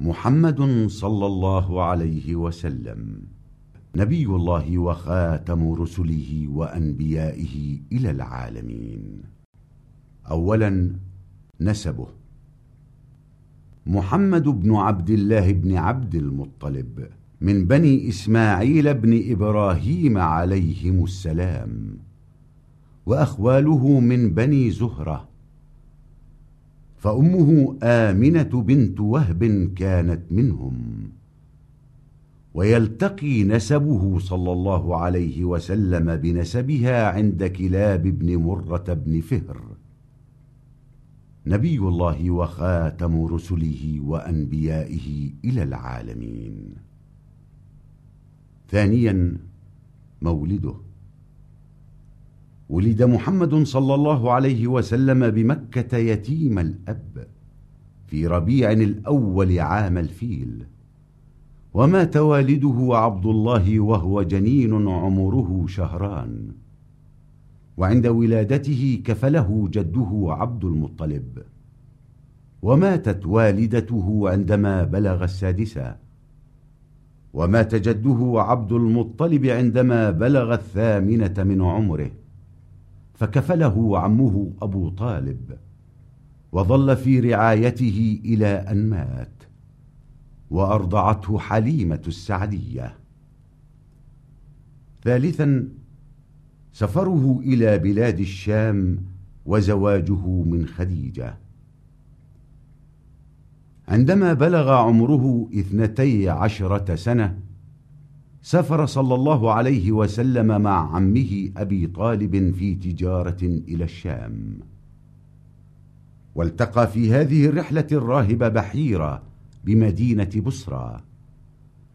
محمد صلى الله عليه وسلم نبي الله وخاتم رسله وأنبيائه إلى العالمين. أولا نسبه. محمد بن عبد الله بن عبد المطلب من بني إسماعيل بن إبراهيم عليهم السلام وأخواله من بني زهرة فأمه آمنة بنت وهب كانت منهم. ويلتقي نسبه صلى الله عليه وسلم بنسبها عند كلاب بن مرة بن فهر. نبي الله وخاتم رسله وأنبيائه إلى العالمين. ثانيا مولده. ولد محمد صلى الله عليه وسلم بمكة يتيم الأب في ربيع الأول عام الفيل. ومات والده عبد الله وهو جنين عمره شهران. وعند ولادته كفله جده عبد المطلب. وماتت والدته عندما بلغ السادسة. ومات جده عبد المطلب عندما بلغ الثامنة من عمره. فكفله عمه أبو طالب وظل في رعايته إلى أن مات وأرضعته حليمة السعدية. ثالثا سفره إلى بلاد الشام وزواجه من خديجة. عندما بلغ عمره اثنتي عشرة سنة سافر صلى الله عليه وسلم مع عمه أبي طالب في تجارة إلى الشام. والتقى في هذه الرحلة الراهب بحيرة بمدينة بصرى.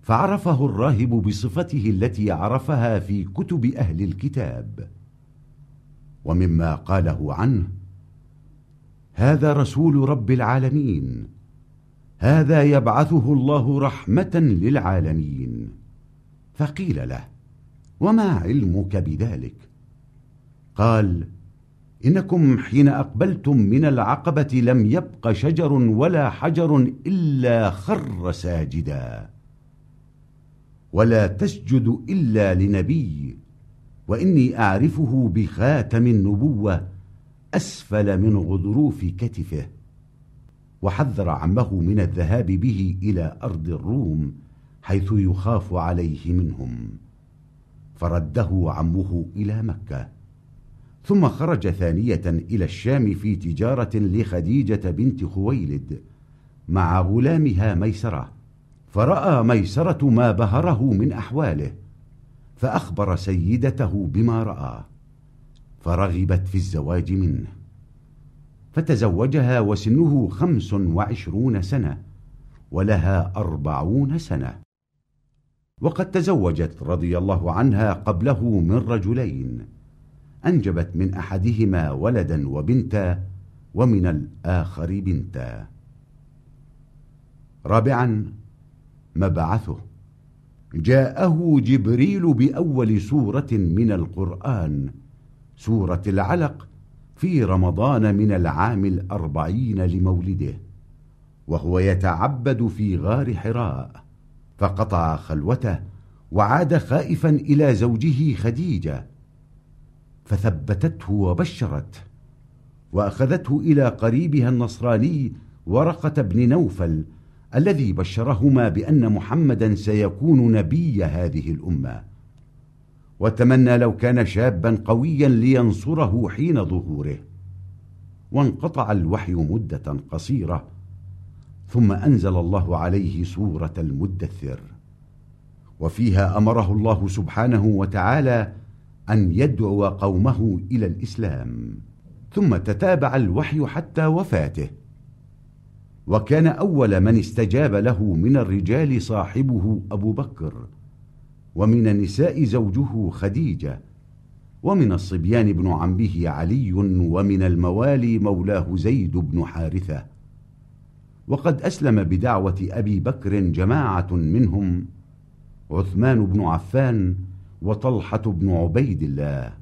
فعرفه الراهب بصفته التي عرفها في كتب أهل الكتاب. ومما قاله عنه هذا رسول رب العالمين. هذا يبعثه الله رحمة للعالمين. فقيل له وما علمك بذلك؟ قال إنكم حين أقبلتم من العقبة لم يبق شجر ولا حجر إلا خر ساجدا ولا تسجد إلا لنبي وإني أعرفه بخاتم النبوة أسفل من غضروف كتفه وحذر عمه من الذهاب به إلى أرض الروم حيث يخاف عليه منهم. فرده عمه إلى مكة. ثم خرج ثانية إلى الشام في تجارة لخديجة بنت خويلد مع غلامها ميسرة. فرأى ميسرة ما بهره من أحواله فأخبر سيدته بما رأى. فرغبت في الزواج منه. فتزوجها وسنه خمس وعشرون سنة ولها أربعون سنة. وقد تزوجت رضي الله عنها قبله من رجلين. أنجبت من أحدهما ولدا وبنتا ومن الآخر بنتا. رابعا مبعثه. جاءه جبريل بأول سورة من القرآن سورة العلق في رمضان من العام الأربعين لمولده وهو يتعبد في غار حراء. فقطع خلوته وعاد خائفا إلى زوجه خديجة فثبتته وبشرته وأخذته إلى قريبها النصراني ورقة بن نوفل الذي بشرهما بأن محمدا سيكون نبي هذه الأمة. وتمنى لو كان شابا قويا لينصره حين ظهوره وانقطع الوحي مدة قصيرة. ثم أنزل الله عليه سورة المدثر وفيها أمره الله سبحانه وتعالى أن يدعو قومه إلى الإسلام ثم تتابع الوحي حتى وفاته. وكان أول من استجاب له من الرجال صاحبه أبو بكر ومن النساء زوجه خديجة ومن الصبيان ابن عمه علي ومن الموالي مولاه زيد بن حارثة. وقد أسلم بدعوة أبي بكر جماعة منهم عثمان بن عفان وطلحة بن عبيد الله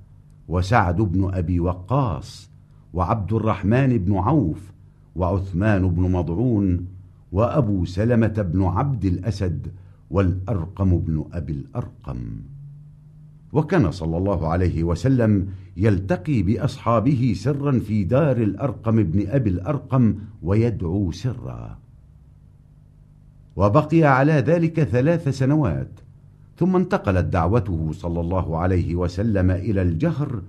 وسعد بن أبي وقاص وعبد الرحمن بن عوف وعثمان بن مضعون وأبو سلمة بن عبد الأسد والأرقم بن أبي الأرقم. وكان صلى الله عليه وسلم يلتقي بأصحابه سرا في دار الأرقم بن أبي الأرقم ويدعو سرا. وبقي على ذلك ثلاث سنوات ثم انتقلت دعوته صلى الله عليه وسلم إلى الجهر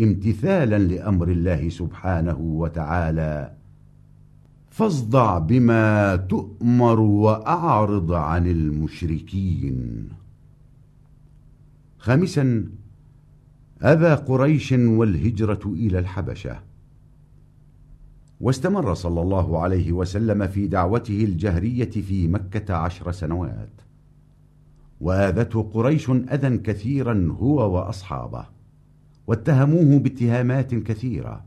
امتثالا لأمر الله سبحانه وتعالى. فاصدع بما تؤمر وأعرض عن المشركين. خامسا أذى قريش والهجرة إلى الحبشة. واستمر صلى الله عليه وسلم في دعوته الجهرية في مكة عشر سنوات. وآذته قريش أذى كثيرا هو وأصحابه واتهموه باتهامات كثيرة.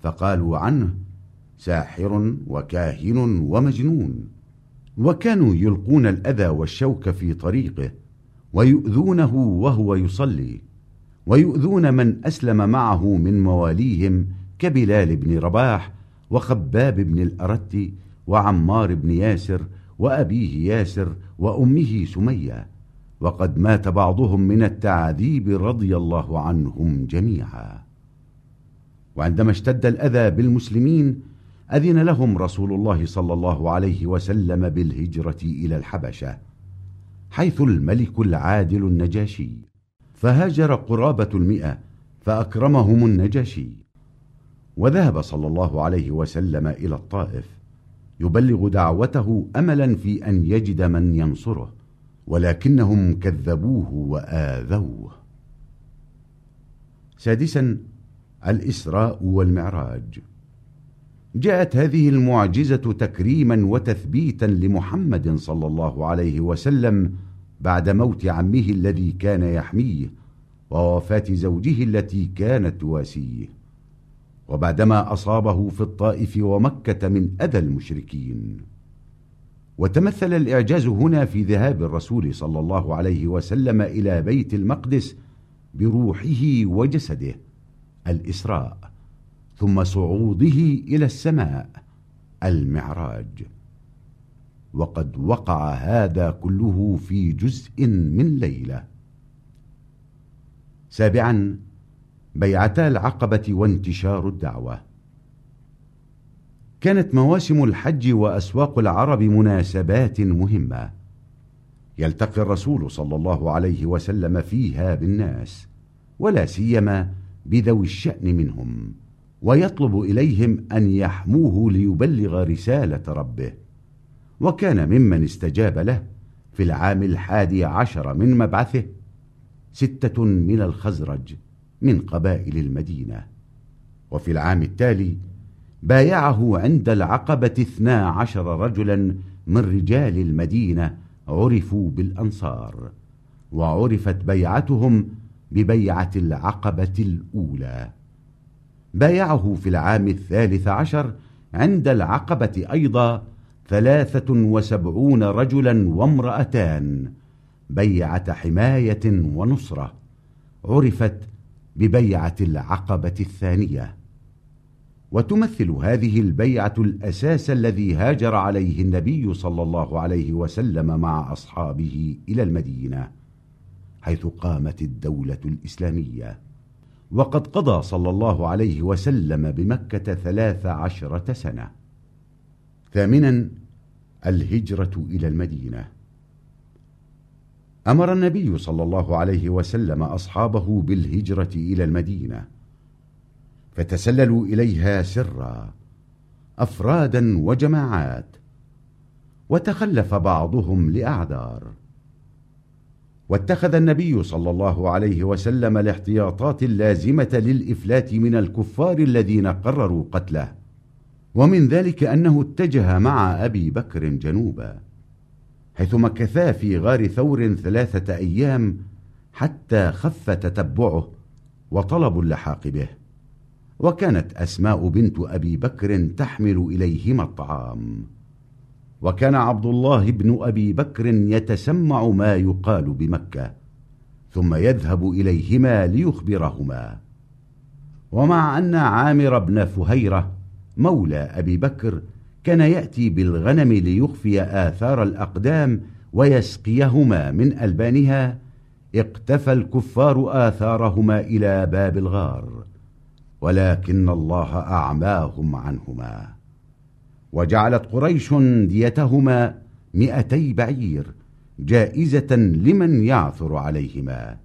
فقالوا عنه ساحر وكاهن ومجنون وكانوا يلقون الأذى والشوك في طريقه. ويؤذونه وهو يصلي ويؤذون من أسلم معه من مواليهم كبلال بن رباح وخباب بن الأرت وعمار بن ياسر وأبيه ياسر وأمه سمية وقد مات بعضهم من التعذيب رضي الله عنهم جميعا. وعندما اشتد الأذى بالمسلمين أذن لهم رسول الله صلى الله عليه وسلم بالهجرة إلى الحبشة. حيث الملك العادل النجاشي. فهاجر قرابة المئة فأكرمهم النجاشي. وذهب صلى الله عليه وسلم إلى الطائف يبلغ دعوته أملا في أن يجد من ينصره ولكنهم كذبوه وآذوه. سادسا الإسراء والمعراج. جاءت هذه المعجزة تكريما وتثبيتا لمحمد صلى الله عليه وسلم بعد موت عمه الذي كان يحميه ووفاة زوجه التي كانت تواسيه. وبعدما أصابه في الطائف ومكة من أذى المشركين. وتمثل الإعجاز هنا في ذهاب الرسول صلى الله عليه وسلم إلى بيت المقدس بروحه وجسده الإسراء. ثم صعوده إلى السماء المعراج. وقد وقع هذا كله في جزء من ليلة. سابعا بيعتا العقبة وانتشار الدعوة. كانت مواسم الحج وأسواق العرب مناسبات مهمة. يلتقي الرسول صلى الله عليه وسلم فيها بالناس ولا سيما بذوي الشأن منهم. ويطلب إليهم أن يحموه ليبلغ رسالة ربه. وكان ممن استجاب له في العام الحادي عشر من مبعثه ستة من الخزرج من قبائل المدينة. وفي العام التالي بايعه عند العقبة اثنا عشر رجلا من رجال المدينة عرفوا بالأنصار وعرفت بيعتهم ببيعة العقبة الأولى. بايعه في العام الثالث عشر عند العقبة أيضا ثلاثة وسبعون رجلا وامرأتان بيعة حماية ونصرة عرفت ببيعة العقبة الثانية. وتمثل هذه البيعة الأساس الذي هاجر عليه النبي صلى الله عليه وسلم مع أصحابه إلى المدينة حيث قامت الدولة الإسلامية. وقد قضى صلى الله عليه وسلم بمكة ثلاث عشرة سنة. ثامنا الهجرة إلى المدينة. أمر النبي صلى الله عليه وسلم أصحابه بالهجرة إلى المدينة فتسللوا إليها سرا أفرادا وجماعات وتخلف بعضهم لأعذار. واتخذ النبي صلى الله عليه وسلم الاحتياطات اللازمة للإفلات من الكفار الذين قرروا قتله. ومن ذلك أنه اتجه مع أبي بكر جنوبا حيث مكثا في غار ثور ثلاثة أيام حتى خف تتبعه وطلبوا اللحاق به. وكانت أسماء بنت أبي بكر تحمل إليهما الطعام. وكان عبد الله بن أبي بكر يتسمع ما يقال بمكة ثم يذهب إليهما ليخبرهما. ومع أن عامر بن فهيرة مولى أبي بكر كان يأتي بالغنم ليخفي آثار الأقدام ويسقيهما من ألبانها اقتفى الكفار آثارهما إلى باب الغار ولكن الله أعماهم عنهما. وجعلت قريش ديتهما مئتي بعير جائزة لمن يعثر عليهما.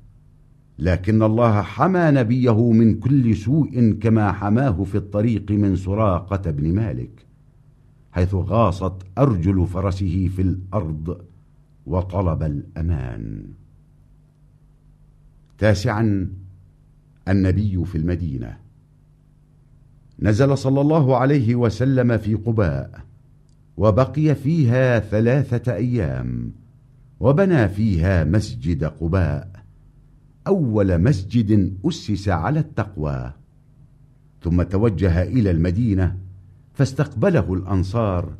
لكن الله حمى نبيه من كل سوء كما حماه في الطريق من سراقة بن مالك حيث غاصت أرجل فرسه في الأرض وطلب الأمان. تاسعا النبي في المدينة. نزل صلى الله عليه وسلم في قباء وبقي فيها ثلاثة أيام وبنى فيها مسجد قباء. أول مسجد أسس على التقوى. ثم توجه إلى المدينة فاستقبله الأنصار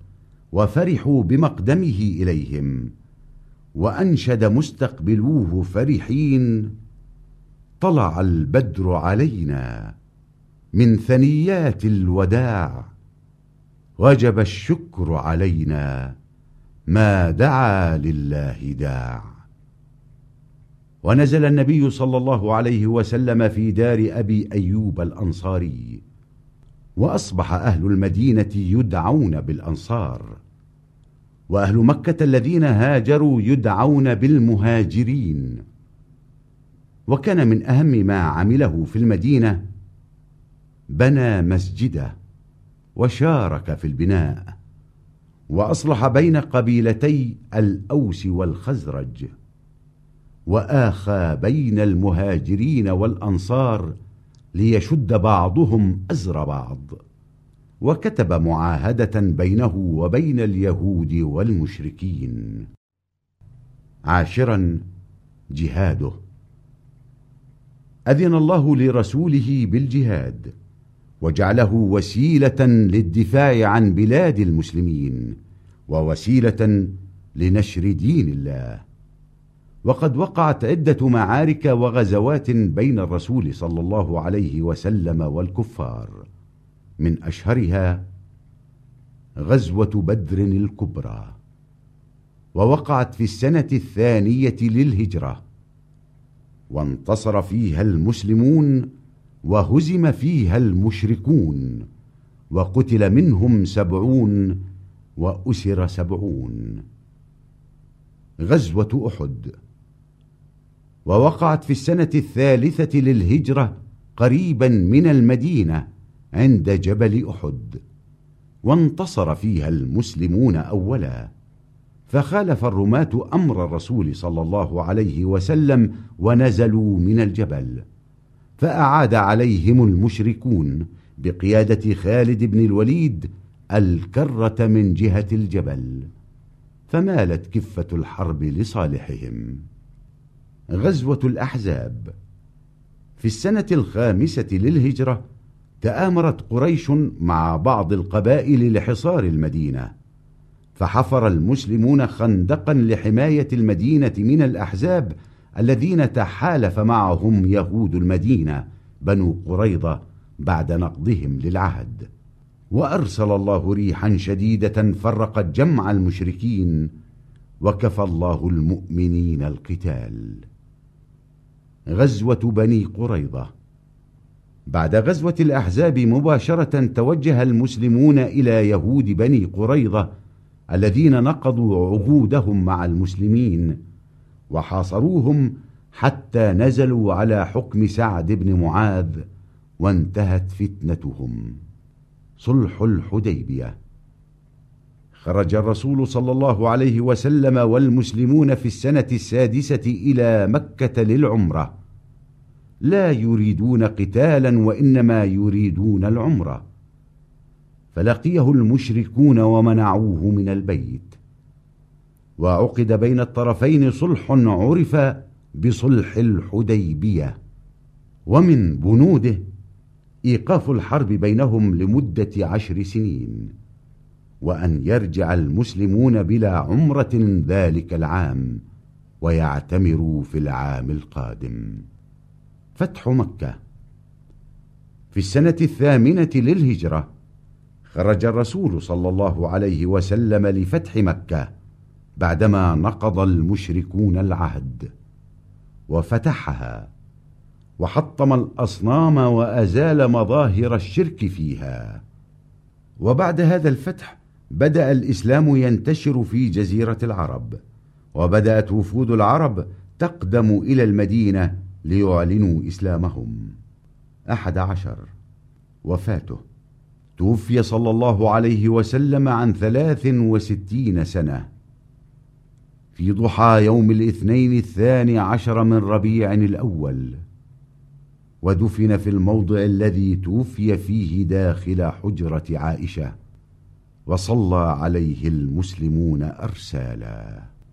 وفرحوا بمقدمه إليهم وأنشد مستقبلوه فرحين طلع البدر علينا. من ثنيات الوداع. وجب الشكر علينا ما دعا لله داع. ونزل النبي صلى الله عليه وسلم في دار أبي أيوب الأنصاري. وأصبح أهل المدينة يدعون بالأنصار. وأهل مكة الذين هاجروا يدعون بالمهاجرين. وكان من أهم ما عمله في المدينة بنى مسجده وشارك في البناء وأصلح بين قبيلتي الأوس والخزرج وآخى بين المهاجرين والأنصار ليشد بعضهم أزر بعض وكتب معاهدة بينه وبين اليهود والمشركين. عاشرا جهاده. أذن الله لرسوله بالجهاد. وجعله وسيلة للدفاع عن بلاد المسلمين ووسيلة لنشر دين الله. وقد وقعت عدة معارك وغزوات بين الرسول صلى الله عليه وسلم والكفار. من أشهرها غزوة بدر الكبرى. ووقعت في السنة الثانية للهجرة. وانتصر فيها المسلمون وهزم فيها المشركون وقتل منهم سبعون وأسر سبعون. غزوة أحد. ووقعت في السنة الثالثة للهجرة قريبا من المدينة عند جبل أحد. وانتصر فيها المسلمون أولا. فخالف الرماة أمر الرسول صلى الله عليه وسلم ونزلوا من الجبل. فأعاد عليهم المشركون بقيادة خالد بن الوليد الكرة من جهة الجبل فمالت كفة الحرب لصالحهم. غزوة الأحزاب. في السنة الخامسة للهجرة تآمرت قريش مع بعض القبائل لحصار المدينة فحفر المسلمون خندقا لحماية المدينة من الأحزاب الذين تحالف معهم يهود المدينة بنو قريضة بعد نقضهم للعهد. وأرسل الله ريحا شديدة فرقت جمع المشركين وكفى الله المؤمنين القتال. غزوة بني قريضة بعد غزوة الأحزاب مباشرة توجه المسلمون إلى يهود بني قريضة الذين نقضوا عهودهم مع المسلمين وحاصروهم حتى نزلوا على حكم سعد بن معاذ وانتهت فتنتهم. صلح الحديبية. خرج الرسول صلى الله عليه وسلم والمسلمون في السنة السادسة إلى مكة للعمرة. لا يريدون قتالا وإنما يريدون العمرة. فلقيه المشركون ومنعوه من البيت. وعقد بين الطرفين صلح عرف بصلح الحديبية. ومن بنوده إيقاف الحرب بينهم لمدة عشر سنين وأن يرجع المسلمون بلا عمرة ذلك العام ويعتمروا في العام القادم. فتح مكة. في السنة الثامنة للهجرة خرج الرسول صلى الله عليه وسلم لفتح مكة. بعدما نقض المشركون العهد وفتحها وحطم الأصنام وأزال مظاهر الشرك فيها. وبعد هذا الفتح بدأ الإسلام ينتشر في جزيرة العرب وبدأت وفود العرب تقدم إلى المدينة ليعلنوا إسلامهم. أحد عشر. وفاته. توفي صلى الله عليه وسلم عن ثلاث وستين سنة. في ضحى يوم الاثنين الثاني عشر من ربيع الأول ودفن في الموضع الذي توفي فيه داخل حجرة عائشة وصلى عليه المسلمون أرسالا.